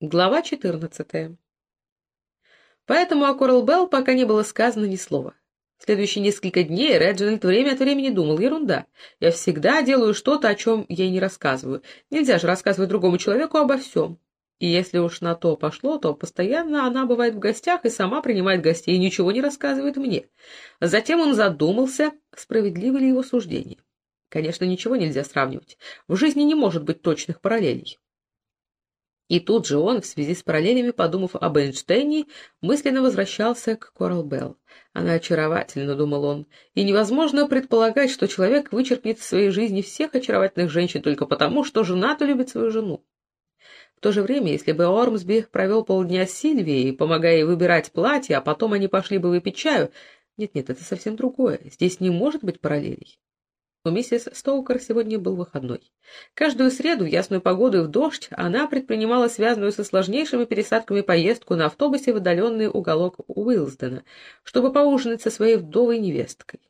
Глава 14. Поэтому о Корал Белл пока не было сказано ни слова. В следующие несколько дней Реджинальд время от времени думал, ерунда. Я всегда делаю что-то, о чем ей не рассказываю. Нельзя же рассказывать другому человеку обо всем. И если уж на то пошло, то постоянно она бывает в гостях и сама принимает гостей и ничего не рассказывает мне. Затем он задумался, справедливо ли его суждение. Конечно, ничего нельзя сравнивать. В жизни не может быть точных параллелей. И тут же он, в связи с параллелями, подумав об Эйнштейне, мысленно возвращался к Корал Белл. Она очаровательна, думал он, и невозможно предполагать, что человек вычеркнет в своей жизни всех очаровательных женщин только потому, что жена-то любит свою жену. В то же время, если бы Ормсби провел полдня с Сильвией, помогая ей выбирать платье, а потом они пошли бы выпить чаю... Нет-нет, это совсем другое. Здесь не может быть параллелей. У миссис Стоукер сегодня был выходной. Каждую среду, в ясную погоду и в дождь, она предпринимала связанную со сложнейшими пересадками поездку на автобусе в отдаленный уголок Уилсдена, чтобы поужинать со своей вдовой невесткой.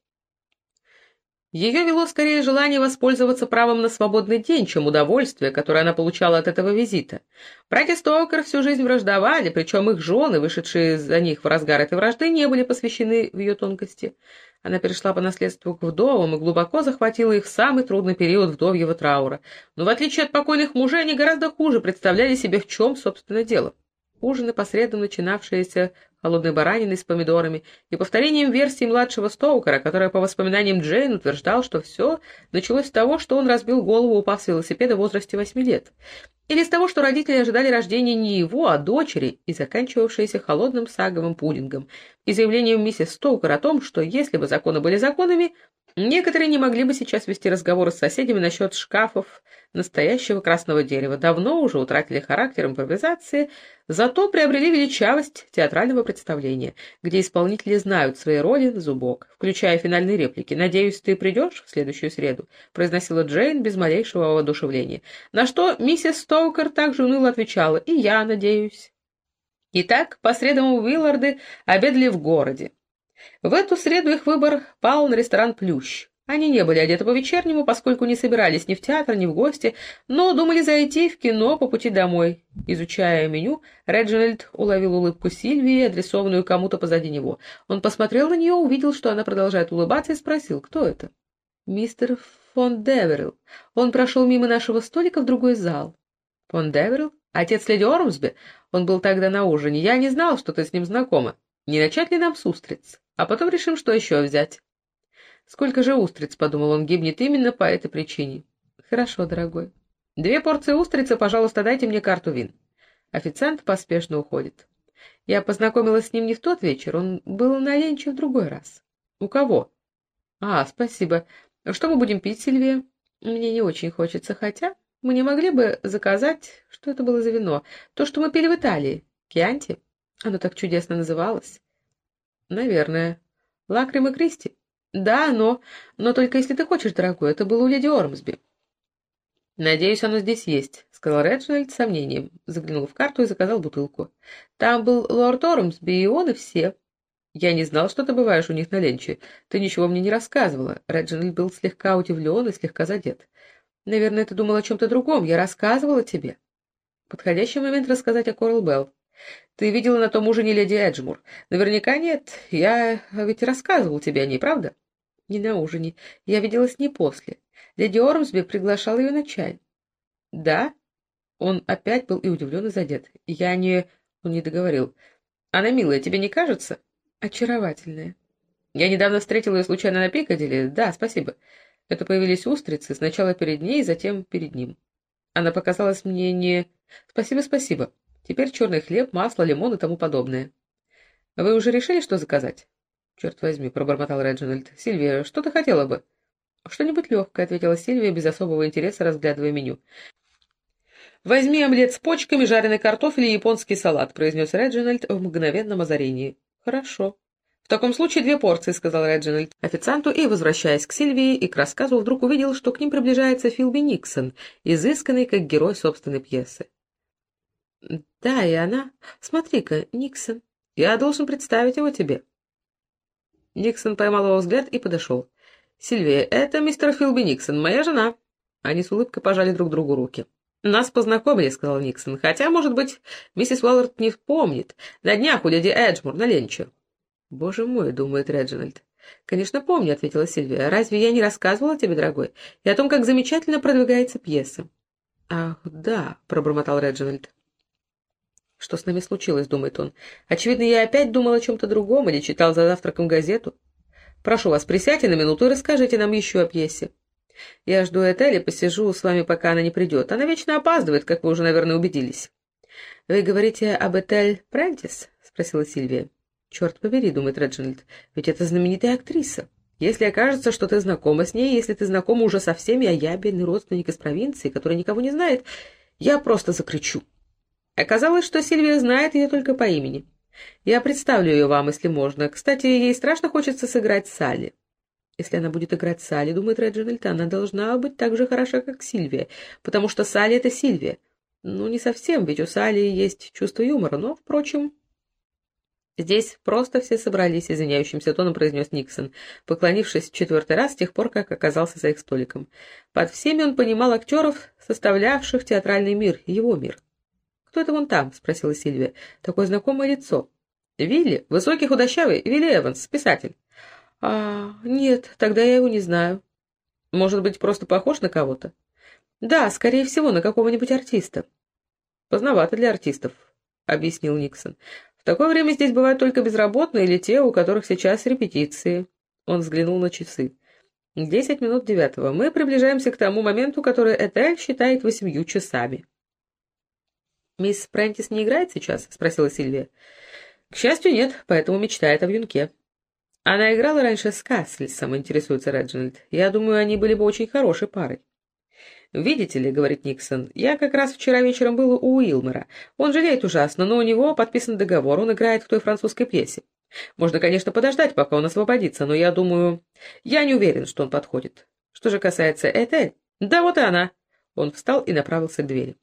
Ее вело скорее желание воспользоваться правом на свободный день, чем удовольствие, которое она получала от этого визита. Братья Стоукер всю жизнь враждовали, причем их жены, вышедшие за них в разгар этой вражды, не были посвящены в ее тонкости. Она перешла по наследству к вдовам и глубоко захватила их в самый трудный период вдовьего траура. Но в отличие от покойных мужей, они гораздо хуже представляли себе, в чем, собственно, дело. Ужины, посредом начинавшиеся холодной бараниной с помидорами и повторением версии младшего Стоукера, которая, по воспоминаниям Джейн, утверждал, что все началось с того, что он разбил голову, упав с велосипеда в возрасте восьми лет. Или с того, что родители ожидали рождения не его, а дочери, и заканчивавшееся холодным саговым пудингом, и заявлением миссис Стоукер о том, что если бы законы были законами, некоторые не могли бы сейчас вести разговоры с соседями насчет шкафов настоящего красного дерева, давно уже утратили характер импровизации, зато приобрели величавость театрального представления, где исполнители знают свои роли на зубок, включая финальные реплики «Надеюсь, ты придешь в следующую среду», произносила Джейн без малейшего воодушевления, на что миссис Стоукер Стоукер также уныло отвечала «И я надеюсь». Итак, по средам Уилларды обедали в городе. В эту среду их выбор пал на ресторан «Плющ». Они не были одеты по-вечернему, поскольку не собирались ни в театр, ни в гости, но думали зайти в кино по пути домой. Изучая меню, Реджинальд уловил улыбку Сильвии, адресованную кому-то позади него. Он посмотрел на нее, увидел, что она продолжает улыбаться, и спросил, кто это. «Мистер фон Деверилл. Он прошел мимо нашего столика в другой зал. Фон Деверилл? Отец леди Ормсби? Он был тогда на ужине. Я не знал, что ты с ним знакома. Не начать ли нам с устриц? А потом решим, что еще взять. Сколько же устриц, подумал он, гибнет именно по этой причине. Хорошо, дорогой. Две порции устрицы, пожалуйста, дайте мне карту вин. Официант поспешно уходит. Я познакомилась с ним не в тот вечер, он был на ленче в другой раз. У кого? А, спасибо. Что мы будем пить, Сильвия? Мне не очень хочется, хотя... Мы не могли бы заказать, что это было за вино? То, что мы пили в Италии. Кианти? Оно так чудесно называлось. Наверное. Лакрим и Кристи? Да, но... Но только если ты хочешь, дорогой, это было у леди Ормсби. «Надеюсь, оно здесь есть», — сказал Реджинальд с сомнением. Заглянул в карту и заказал бутылку. «Там был лорд Ормсби, и он, и все». «Я не знал, что ты бываешь у них на ленче. Ты ничего мне не рассказывала». Реджинальд был слегка удивлен и слегка задет. Наверное, ты думал о чем-то другом. Я рассказывала тебе. Подходящий момент рассказать о Корал Белл. Ты видела на том ужине леди Эджмур? Наверняка нет. Я ведь рассказывал тебе о ней, правда? Не на ужине. Я видела с ней после. Леди Ормсби приглашал ее на чай. Да? Он опять был и удивлен, и задет. Я не... Он не договорил. Она милая, тебе не кажется? Очаровательная. Я недавно встретила ее случайно на Пикадилли. Да, спасибо. Это появились устрицы, сначала перед ней, затем перед ним. Она показалась мне не... Спасибо, спасибо. Теперь черный хлеб, масло, лимон и тому подобное. Вы уже решили, что заказать? Черт возьми, пробормотал Реджинальд. Сильвия, что ты хотела бы? Что-нибудь легкое, ответила Сильвия, без особого интереса разглядывая меню. «Возьми омлет с почками, жареный картофель и японский салат», — произнес Реджинальд в мгновенном озарении. «Хорошо». «В таком случае две порции», — сказал Реджинальд официанту, и, возвращаясь к Сильвии и к рассказу, вдруг увидел, что к ним приближается Филби Никсон, изысканный как герой собственной пьесы. «Да, и она. Смотри-ка, Никсон. Я должен представить его тебе». Никсон поймал его взгляд и подошел. «Сильвия, это мистер Филби Никсон, моя жена». Они с улыбкой пожали друг другу руки. «Нас познакомили», — сказал Никсон. «Хотя, может быть, миссис Уоллард не помнит. На днях у леди Эджмур на ленче». «Боже мой», — думает Реджинальд. «Конечно, помню», — ответила Сильвия. «Разве я не рассказывала тебе, дорогой, и о том, как замечательно продвигается пьеса?» «Ах, да», — пробормотал Реджинальд. «Что с нами случилось?» — думает он. «Очевидно, я опять думал о чем-то другом или читал за завтраком газету. Прошу вас, присядьте на минуту и расскажите нам еще о пьесе. Я жду Этель и посижу с вами, пока она не придет. Она вечно опаздывает, как вы уже, наверное, убедились». «Вы говорите об Этель Прентис?» — спросила Сильвия. «Черт побери», — думает Реджинальд, — «ведь это знаменитая актриса. Если окажется, что ты знакома с ней, если ты знакома уже со всеми, а я бедный родственник из провинции, который никого не знает, я просто закричу». Оказалось, что Сильвия знает ее только по имени. Я представлю ее вам, если можно. Кстати, ей страшно хочется сыграть Салли. Если она будет играть Салли, думает Реджинальд, она должна быть так же хороша, как Сильвия, потому что Салли — это Сильвия. Ну, не совсем, ведь у Салли есть чувство юмора, но, впрочем... Здесь просто все собрались, извиняющимся тоном произнес Никсон, поклонившись в четвертый раз с тех пор, как оказался за их столиком. Под всеми он понимал актеров, составлявших театральный мир, его мир. «Кто это вон там?» — спросила Сильвия. «Такое знакомое лицо». «Вилли, высокий худощавый, Вилли Эванс, писатель». «А, нет, тогда я его не знаю». «Может быть, просто похож на кого-то?» «Да, скорее всего, на какого-нибудь артиста». «Поздновато для артистов», — объяснил Никсон. «В такое время здесь бывают только безработные или те, у которых сейчас репетиции». Он взглянул на часы. «Десять минут девятого. Мы приближаемся к тому моменту, который Этель считает восемью часами». «Мисс Прентис не играет сейчас?» — спросила Сильвия. «К счастью, нет, поэтому мечтает о вьюнке». «Она играла раньше с Каслисом», — интересуется Реджинальд. «Я думаю, они были бы очень хорошей парой». «Видите ли», — говорит Никсон, — «я как раз вчера вечером был у Уилмера. Он жалеет ужасно, но у него подписан договор, он играет в той французской пьесе. Можно, конечно, подождать, пока он освободится, но я думаю... Я не уверен, что он подходит. Что же касается Этель... Да вот и она!» Он встал и направился к двери.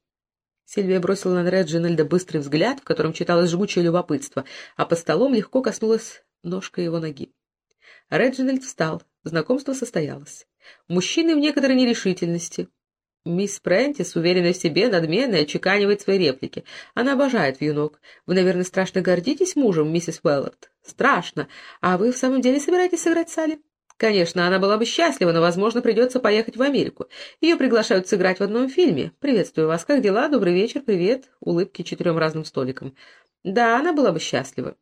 Сильвия бросила на Реджинальда быстрый взгляд, в котором читалось жгучее любопытство, а по столом легко коснулась ножка его ноги. Реджинальд встал. Знакомство состоялось. Мужчины в некоторой нерешительности. Мисс Прентис, уверенная в себе, надменная, отчеканивает свои реплики. Она обожает вьюнок. Вы, наверное, страшно гордитесь мужем, миссис Уэллард? Страшно. А вы в самом деле собираетесь сыграть Салли? Конечно, она была бы счастлива, но, возможно, придется поехать в Америку. Ее приглашают сыграть в одном фильме. Приветствую вас. Как дела? Добрый вечер. Привет. Улыбки четырем разным столикам. Да, она была бы счастлива.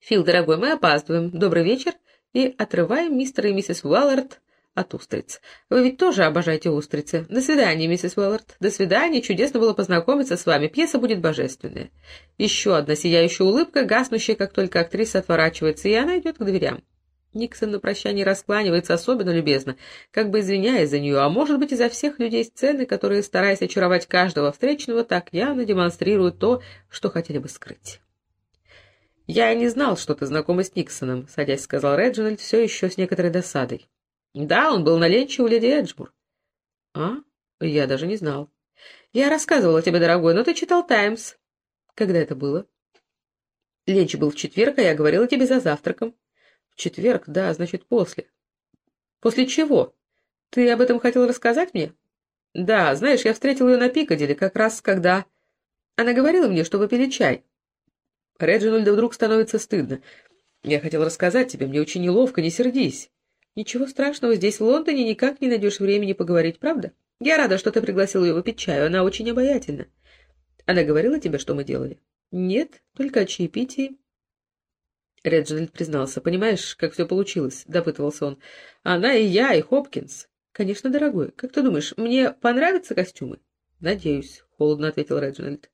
Фил, дорогой, мы опаздываем. Добрый вечер. И отрываем мистера и миссис Уэллард от устриц. Вы ведь тоже обожаете устрицы. До свидания, миссис Уэллард. До свидания. Чудесно было познакомиться с вами. Пьеса будет божественная. Еще одна сияющая улыбка, гаснущая, как только актриса отворачивается, и она идет к дверям. Никсон на прощание раскланивается особенно любезно, как бы извиняясь за нее, а может быть, изо всех людей сцены, которые, стараясь очаровать каждого встречного, так явно демонстрируют то, что хотели бы скрыть. «Я не знал, что ты знакома с Никсоном», — садясь сказал Реджинальд все еще с некоторой досадой. «Да, он был на ленче у леди Эджмур». «А? Я даже не знал». «Я рассказывала тебе, дорогой, но ты читал «Таймс». «Когда это было?» «Ленч был в четверг, а я говорила тебе за завтраком». Четверг, да, значит, после. После чего? Ты об этом хотел рассказать мне? Да, знаешь, я встретил ее на Пикадилли, как раз когда... Она говорила мне, что вы пили чай. Реджинальду вдруг становится стыдно. Я хотел рассказать тебе, мне очень неловко, не сердись. Ничего страшного, здесь, в Лондоне, никак не найдешь времени поговорить, правда? Я рада, что ты пригласил ее выпить чаю, она очень обаятельна. Она говорила тебе, что мы делали? Нет, только о чаепитии. Реджинальд признался. «Понимаешь, как все получилось?» — допытывался он. «Она и я, и Хопкинс». «Конечно, дорогой. Как ты думаешь, мне понравятся костюмы?» «Надеюсь», — холодно ответил Реджинальд.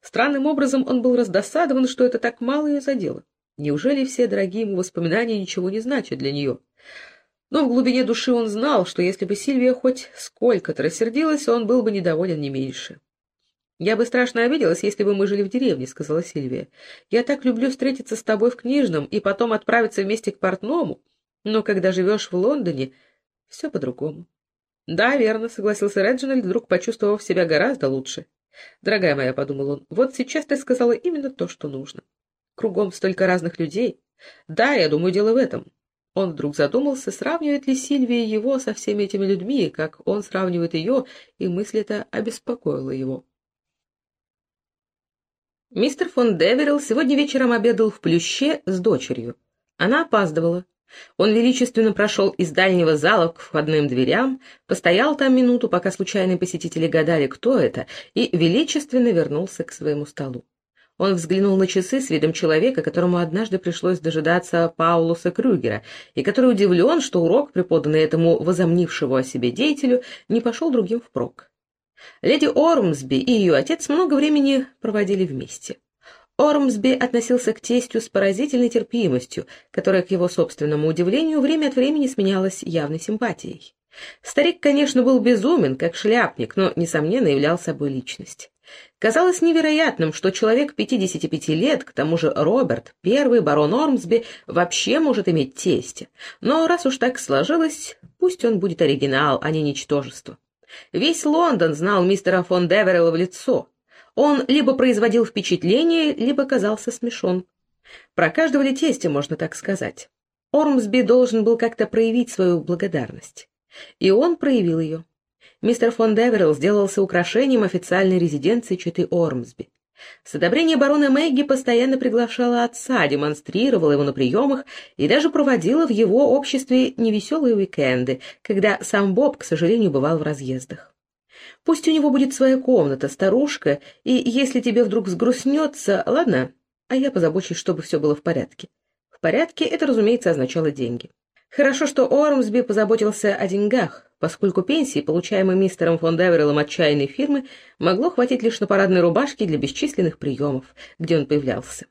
Странным образом он был раздосадован, что это так мало ее задело. Неужели все дорогие ему воспоминания ничего не значат для нее? Но в глубине души он знал, что если бы Сильвия хоть сколько-то рассердилась, он был бы недоволен не меньше. «Я бы страшно обиделась, если бы мы жили в деревне», — сказала Сильвия. «Я так люблю встретиться с тобой в книжном и потом отправиться вместе к портному, но когда живешь в Лондоне, все по-другому». «Да, верно», — согласился Реджинальд, вдруг почувствовав себя гораздо лучше. «Дорогая моя», — подумал он, — «вот сейчас ты сказала именно то, что нужно. Кругом столько разных людей. Да, я думаю, дело в этом». Он вдруг задумался, сравнивает ли Сильвия его со всеми этими людьми, как он сравнивает ее, и мысль эта обеспокоила его. Мистер фон Деверилл сегодня вечером обедал в Плюще с дочерью. Она опаздывала. Он величественно прошел из дальнего зала к входным дверям, постоял там минуту, пока случайные посетители гадали, кто это, и величественно вернулся к своему столу. Он взглянул на часы с видом человека, которому однажды пришлось дожидаться Паулуса Крюгера, и который удивлен, что урок, преподанный этому возомнившему о себе деятелю, не пошел другим впрок. Леди Ормсби и ее отец много времени проводили вместе. Ормсби относился к тестю с поразительной терпимостью, которая, к его собственному удивлению, время от времени сменялась явной симпатией. Старик, конечно, был безумен, как шляпник, но, несомненно, являл собой личность. Казалось невероятным, что человек 55 лет, к тому же Роберт, первый барон Ормсби, вообще может иметь тестя. Но раз уж так сложилось, пусть он будет оригинал, а не ничтожество. Весь Лондон знал мистера фон Деверелла в лицо. Он либо производил впечатление, либо казался смешон. Про каждого ли тестя можно так сказать. Ормсби должен был как-то проявить свою благодарность. И он проявил ее. Мистер фон Деверилл сделался украшением официальной резиденции Читы Ормсби. С одобрения барона Мэгги постоянно приглашала отца, демонстрировала его на приемах и даже проводила в его обществе невеселые уикенды, когда сам Боб, к сожалению, бывал в разъездах. Пусть у него будет своя комната, старушка, и если тебе вдруг сгрустнется, ладно, а я позабочусь, чтобы все было в порядке. В порядке это, разумеется, означало деньги. Хорошо, что Ормсби позаботился о деньгах, поскольку пенсии, получаемой мистером фон Девереллом отчаянной фирмы, могло хватить лишь на парадной рубашке для бесчисленных приемов, где он появлялся.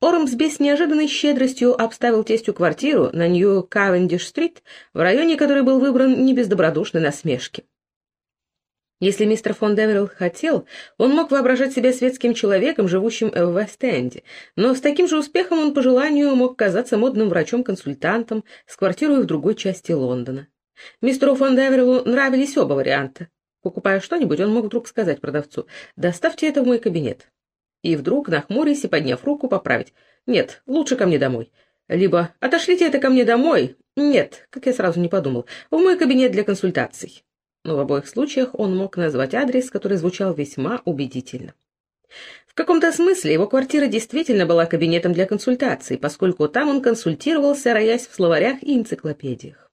Ормсби с неожиданной щедростью обставил тестью квартиру на Нью-Кавендиш-стрит, в районе которой был выбран не без добродушной насмешки. Если мистер фон Деверилл хотел, он мог воображать себя светским человеком, живущим в Вест-Энде, но с таким же успехом он по желанию мог казаться модным врачом-консультантом с квартирой в другой части Лондона. Мистеру фон Девериллу нравились оба варианта. Покупая что-нибудь, он мог вдруг сказать продавцу «Доставьте это в мой кабинет». И вдруг, нахмурясь и подняв руку, поправить «Нет, лучше ко мне домой». Либо «Отошлите это ко мне домой». «Нет», как я сразу не подумал, «в мой кабинет для консультаций» но в обоих случаях он мог назвать адрес, который звучал весьма убедительно. В каком-то смысле его квартира действительно была кабинетом для консультаций, поскольку там он консультировался, роясь в словарях и энциклопедиях.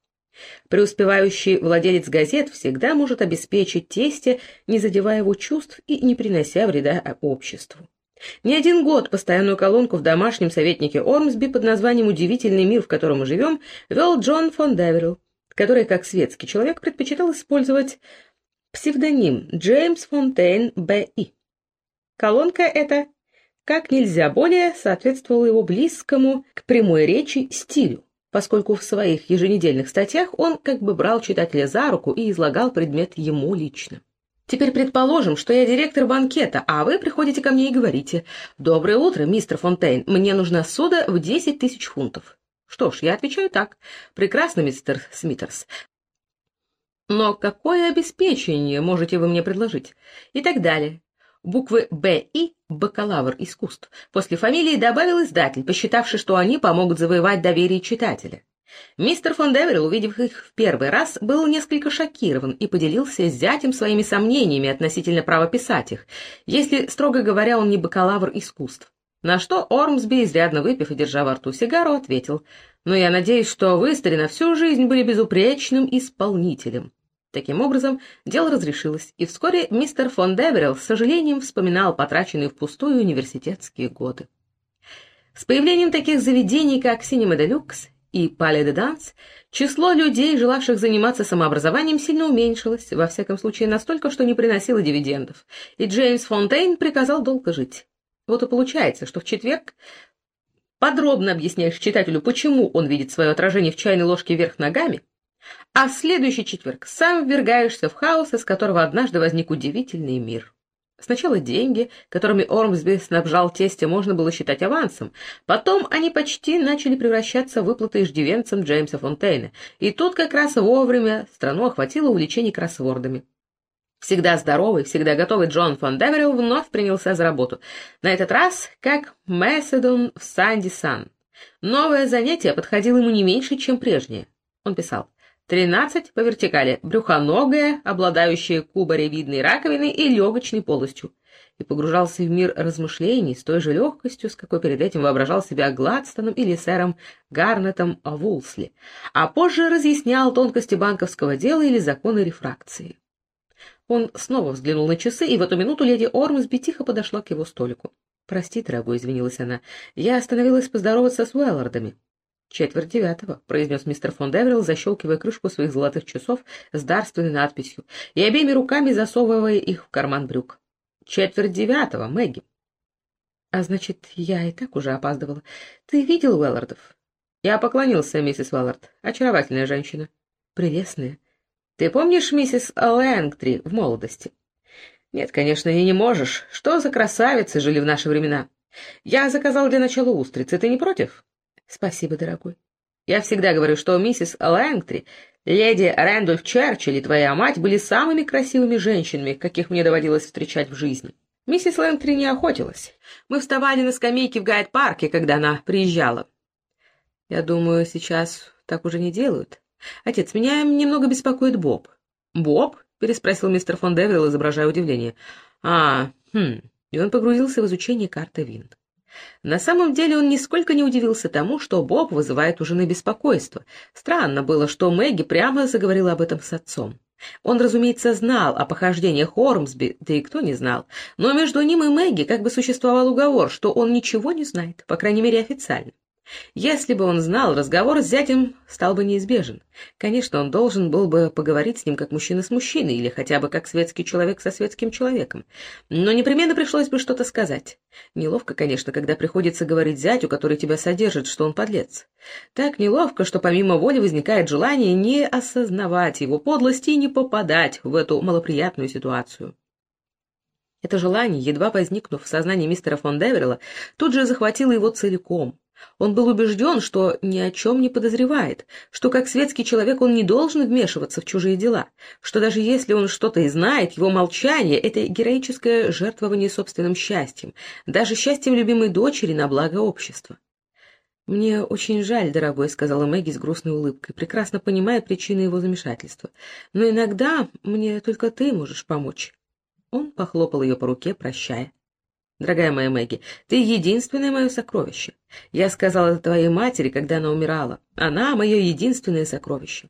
Преуспевающий владелец газет всегда может обеспечить тесте, не задевая его чувств и не принося вреда обществу. Не один год постоянную колонку в домашнем советнике Ормсби под названием «Удивительный мир, в котором мы живем» вел Джон фон Деверилл, который, как светский человек, предпочитал использовать псевдоним Джеймс Фонтейн Б.И. Колонка эта как нельзя более соответствовала его близкому к прямой речи стилю, поскольку в своих еженедельных статьях он как бы брал читателя за руку и излагал предмет ему лично. Теперь предположим, что я директор банкета, а вы приходите ко мне и говорите «Доброе утро, мистер Фонтейн, мне нужна сода в 10 тысяч фунтов». Что ж, я отвечаю так. Прекрасно, мистер Смитерс. Но какое обеспечение можете вы мне предложить? И так далее. Буквы «Б» и «бакалавр искусств». После фамилии добавил издатель, посчитавший, что они помогут завоевать доверие читателя. Мистер фон Деверилл, увидев их в первый раз, был несколько шокирован и поделился с зятем своими сомнениями относительно права писать их, если, строго говоря, он не бакалавр искусств. На что Ормсби, изрядно выпив и держа во рту сигару, ответил, «Но я надеюсь, что вы, старина, всю жизнь были безупречным исполнителем». Таким образом, дело разрешилось, и вскоре мистер фон Деверилл с сожалением вспоминал потраченные впустую университетские годы. С появлением таких заведений, как Cinema Deluxe и Palais de Danse, число людей, желавших заниматься самообразованием, сильно уменьшилось, во всяком случае настолько, что не приносило дивидендов, и Джеймс Фонтейн приказал долго жить. Вот и получается, что в четверг подробно объясняешь читателю, почему он видит свое отражение в чайной ложке вверх ногами, а в следующий четверг сам ввергаешься в хаос, из которого однажды возник удивительный мир. Сначала деньги, которыми Ормсби снабжал тестя, можно было считать авансом. Потом они почти начали превращаться в выплаты иждивенцам Джеймса Фонтейна. И тут как раз вовремя страну охватило увлечение кроссвордами. Всегда здоровый, всегда готовый Джон фон Деверилл вновь принялся за работу. На этот раз как Месседон в Санди Сан. Новое занятие подходило ему не меньше, чем прежнее. Он писал «тринадцать по вертикали, брюхоногая, обладающая кубаревидной раковиной и легочной полостью» и погружался в мир размышлений с той же легкостью, с какой перед этим воображал себя Гладстоном или сэром Гарнетом Вулсли, а позже разъяснял тонкости банковского дела или законы рефракции. Он снова взглянул на часы, и в эту минуту леди Ормсби тихо подошла к его столику. «Прости, дорогой», — извинилась она, — «я остановилась поздороваться с Уэллардами». «Четверть девятого», — произнес мистер фон Деверилл, защелкивая крышку своих золотых часов с дарственной надписью и обеими руками засовывая их в карман брюк. Четверть девятого, Мэгги. А значит, я и так уже опаздывала. Ты видел Уэллардов? Я поклонился, миссис Уэллард. Очаровательная женщина. Прелестная. Ты помнишь миссис Лэнгтри в молодости? Нет, конечно, и не можешь. Что за красавицы жили в наши времена? Я заказал для начала устрицы. Ты не против? Спасибо, дорогой. Я всегда говорю, что миссис Лэнгтри Леди Рэндольф Черчилль и твоя мать были самыми красивыми женщинами, каких мне доводилось встречать в жизни. Миссис Лэнгтри не охотилась. Мы вставали на скамейке в Гайд-парке, когда она приезжала. Я думаю, сейчас так уже не делают. Отец, меня немного беспокоит Боб. Боб? переспросил мистер фон Девилл, изображая удивление. А, хм. И он погрузился в изучение карты вин. На самом деле он нисколько не удивился тому, что Боб вызывает у жены беспокойство. Странно было, что Мэгги прямо заговорила об этом с отцом. Он, разумеется, знал о похождениях Ормсби, да и кто не знал, но между ним и Мэгги как бы существовал уговор, что он ничего не знает, по крайней мере официально. Если бы он знал, разговор с зятем стал бы неизбежен. Конечно, он должен был бы поговорить с ним как мужчина с мужчиной, или хотя бы как светский человек со светским человеком. Но непременно пришлось бы что-то сказать. Неловко, конечно, когда приходится говорить зятю, который тебя содержит, что он подлец. Так неловко, что помимо воли возникает желание не осознавать его подлости и не попадать в эту малоприятную ситуацию. Это желание, едва возникнув в сознании мистера фон Деверла, тут же захватило его целиком. Он был убежден, что ни о чем не подозревает, что как светский человек он не должен вмешиваться в чужие дела, что даже если он что-то и знает, его молчание — это героическое жертвование собственным счастьем, даже счастьем любимой дочери на благо общества. «Мне очень жаль, дорогой», — сказала Мэгги с грустной улыбкой, прекрасно понимая причины его замешательства. «Но иногда мне только ты можешь помочь». Он похлопал ее по руке, прощая. Дорогая моя Мэгги, ты единственное мое сокровище. Я сказал это твоей матери, когда она умирала. Она — мое единственное сокровище.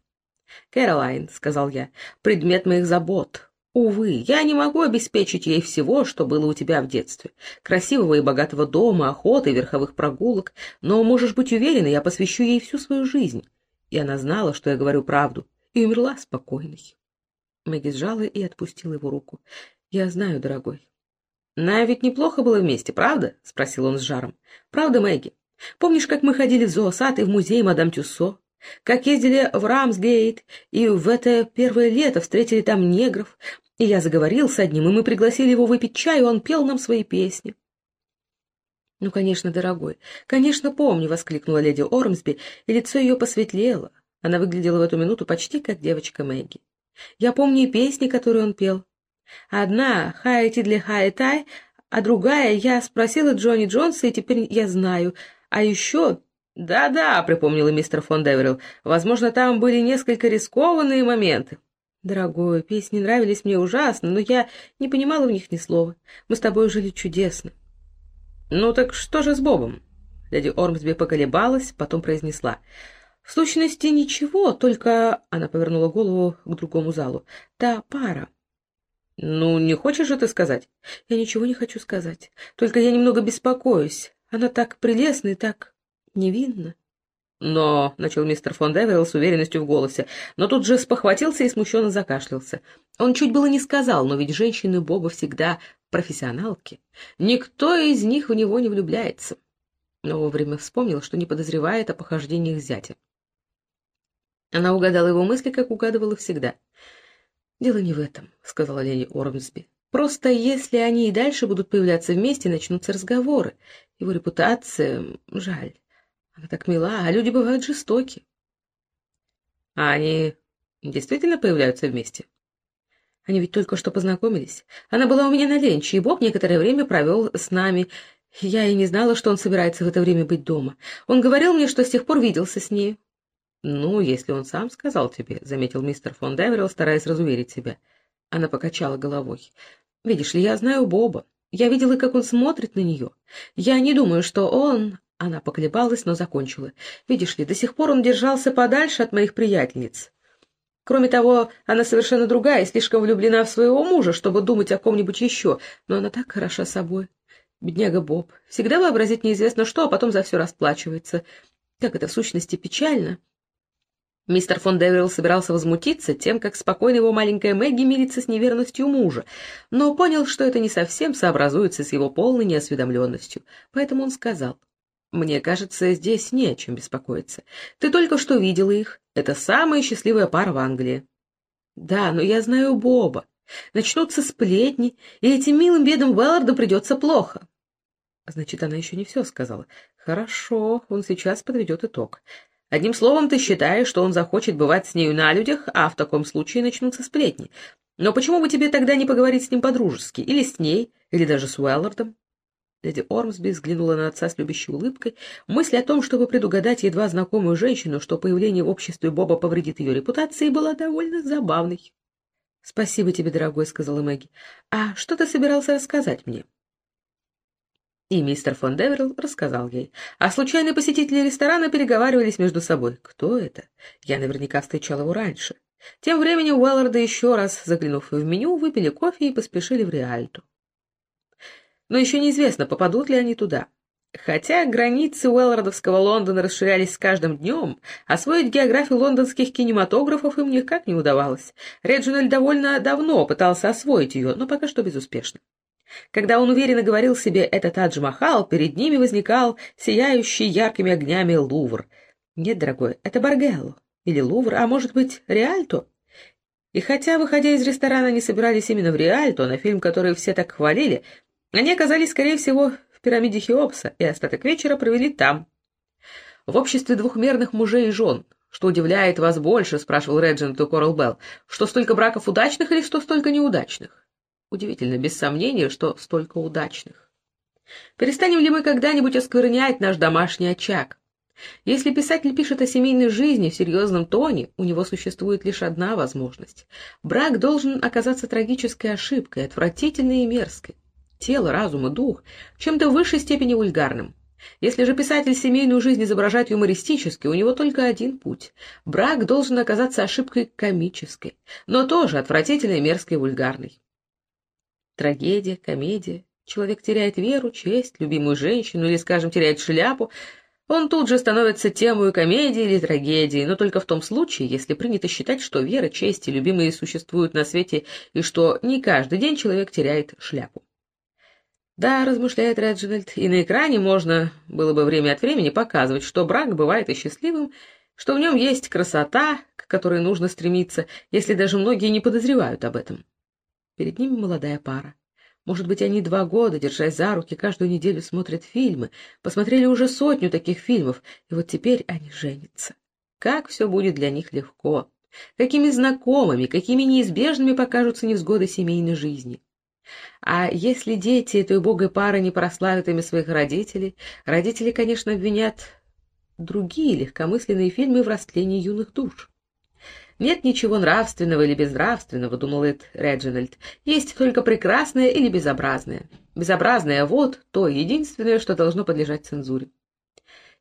Кэролайн, — сказал я, — предмет моих забот. Увы, я не могу обеспечить ей всего, что было у тебя в детстве. Красивого и богатого дома, охоты, верховых прогулок. Но можешь быть уверена, я посвящу ей всю свою жизнь. И она знала, что я говорю правду, и умерла спокойной. Мэгги сжала и отпустила его руку. — Я знаю, дорогой, «Нам ведь неплохо было вместе, правда?» — спросил он с жаром. «Правда, Мэгги? Помнишь, как мы ходили в зоосад и в музей мадам Тюссо? Как ездили в Рамсгейт и в это первое лето встретили там негров? И я заговорил с одним, и мы пригласили его выпить чай, и он пел нам свои песни». «Ну, конечно, дорогой, конечно, помню!» — воскликнула леди Ормсби, и лицо ее посветлело. Она выглядела в эту минуту почти как девочка Мэгги. «Я помню и песни, которые он пел. Одна — Хайти для Хайтай, а другая — я спросила Джонни Джонса, и теперь я знаю. А еще... «Да-да», — припомнила мистер фон Деверилл, — «возможно, там были несколько рискованные моменты». «Дорогой, песни нравились мне ужасно, но я не понимала в них ни слова. Мы с тобой жили чудесно». «Ну так что же с Бобом?» Леди Ормсби поколебалась, потом произнесла. «В сущности, ничего, только...» — она повернула голову к другому залу. «Та пара. «Ну, не хочешь же ты сказать?» «Я ничего не хочу сказать. Только я немного беспокоюсь. Она так прелестна и так невинна». «Но», — начал мистер фон Деверилл с уверенностью в голосе, но тут же спохватился и смущенно закашлялся. Он чуть было не сказал, но ведь женщины Боба всегда профессионалки. Никто из них в него не влюбляется. Но вовремя вспомнил, что не подозревает о похождениях зятя. Она угадала его мысли, как угадывала всегда — «Дело не в этом», — сказала леди Ормсби. «Просто если они и дальше будут появляться вместе, начнутся разговоры. Его репутация... Жаль. Она так мила, а люди бывают жестоки». «А они действительно появляются вместе?» «Они ведь только что познакомились. Она была у меня на ленче, и Боб некоторое время провел с нами. Я и не знала, что он собирается в это время быть дома. Он говорил мне, что с тех пор виделся с ней. «Ну, если он сам сказал тебе», — заметил мистер фон Деверилл, стараясь разуверить себя. Она покачала головой. «Видишь ли, я знаю Боба. Я видела, как он смотрит на нее. Я не думаю, что он...» Она поколебалась, но закончила. «Видишь ли, до сих пор он держался подальше от моих приятельниц. Кроме того, она совершенно другая и слишком влюблена в своего мужа, чтобы думать о ком-нибудь еще, но она так хороша собой. Бедняга Боб. Всегда вообразит неизвестно что, а потом за все расплачивается. Как это в сущности печально. Мистер фон Деверилл собирался возмутиться тем, как спокойно его маленькая Мэгги мирится с неверностью мужа, но понял, что это не совсем сообразуется с его полной неосведомленностью, поэтому он сказал, «Мне кажется, здесь не о чем беспокоиться. Ты только что видела их. Это самая счастливая пара в Англии». «Да, но я знаю Боба. Начнутся сплетни, и этим милым бедам Уэлларду придется плохо». Значит, она еще не все сказала. «Хорошо, он сейчас подведет итог. Одним словом, ты считаешь, что он захочет бывать с нею на людях, а в таком случае начнутся сплетни. Но почему бы тебе тогда не поговорить с ним по-дружески? Или с ней, или даже с Уэллардом?» Леди Ормсби взглянула на отца с любящей улыбкой. Мысль о том, чтобы предугадать едва знакомую женщину, что появление в обществе Боба повредит ее репутации, была довольно забавной. — Спасибо тебе, дорогой, — сказала Мэгги. — А что ты собирался рассказать мне? — и мистер фон Деверл рассказал ей. А случайные посетители ресторана переговаривались между собой. Кто это? Я наверняка встречал его раньше. Тем временем Уэлларда еще раз, заглянув в меню, выпили кофе и поспешили в Реальту. Но еще неизвестно, попадут ли они туда. Хотя границы Уэллардовского Лондона расширялись с каждым днем, освоить географию лондонских кинематографов им никак не удавалось. Реджинальд довольно давно пытался освоить ее, но пока что безуспешно. Когда он уверенно говорил себе «это Тадж-Махал», перед ними возникал сияющий яркими огнями Лувр. Нет, дорогой, это Баргелло. Или Лувр, а может быть, Риальто? И хотя, выходя из ресторана, они собирались именно в Риальто, на фильм, который все так хвалили, они оказались, скорее всего, в пирамиде Хеопса и остаток вечера провели там. В обществе двухмерных мужей и жен. Что удивляет вас больше, спрашивал Реджинт у Корал Белл, что столько браков удачных или что столько неудачных? Удивительно, без сомнения, что столько удачных. Перестанем ли мы когда-нибудь осквернять наш домашний очаг? Если писатель пишет о семейной жизни в серьезном тоне, у него существует лишь одна возможность. Брак должен оказаться трагической ошибкой, отвратительной и мерзкой. Тело, разум и дух чем-то в высшей степени вульгарным. Если же писатель семейную жизнь изображает юмористически, у него только один путь. Брак должен оказаться ошибкой комической, но тоже отвратительной, мерзкой и вульгарной. Трагедия, комедия. Человек теряет веру, честь, любимую женщину или, скажем, теряет шляпу. Он тут же становится темой комедии или трагедии, но только в том случае, если принято считать, что вера, честь и любимые существуют на свете, и что не каждый день человек теряет шляпу. Да, размышляет Реджинальд, и на экране можно было бы время от времени показывать, что брак бывает и счастливым, что в нем есть красота, к которой нужно стремиться, если даже многие не подозревают об этом. Перед ними молодая пара. Может быть, они два года, держась за руки, каждую неделю смотрят фильмы, посмотрели уже сотню таких фильмов, и вот теперь они женятся. Как все будет для них легко! Какими знакомыми, какими неизбежными покажутся невзгоды семейной жизни! А если дети этой убогой пары не прославят ими своих родителей, родители, конечно, обвинят другие легкомысленные фильмы в растлении юных душ. Нет ничего нравственного или безнравственного, думал Эд Реджинальд. Есть только прекрасное или безобразное. Безобразное — вот то единственное, что должно подлежать цензуре.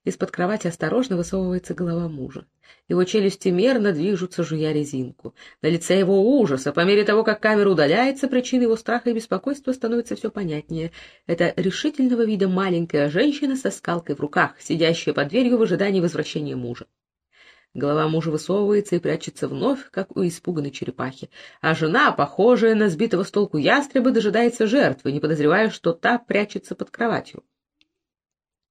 Из-под кровати осторожно высовывается голова мужа. Его челюсти мерно движутся, жуя резинку. На лице его ужаса. По мере того, как камера удаляется, причина его страха и беспокойства становится все понятнее. Это решительного вида маленькая женщина со скалкой в руках, сидящая под дверью в ожидании возвращения мужа. Голова мужа высовывается и прячется вновь, как у испуганной черепахи, а жена, похожая на сбитого с толку ястреба, дожидается жертвы, не подозревая, что та прячется под кроватью.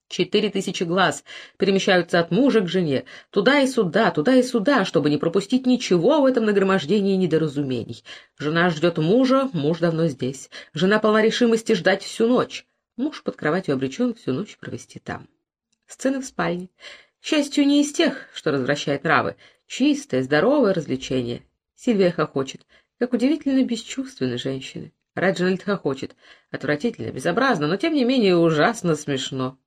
Четыре тысячи глаз перемещаются от мужа к жене, туда и сюда, туда и сюда, чтобы не пропустить ничего в этом нагромождении недоразумений. Жена ждет мужа, муж давно здесь. Жена полна решимости ждать всю ночь. Муж под кроватью обречен всю ночь провести там. Сцена в спальне счастью, не из тех, что развращает нравы. Чистое, здоровое развлечение. Сильвия хохочет. Как удивительно бесчувственны женщины. Реджинальд хохочет. Отвратительно, безобразно, но тем не менее ужасно смешно.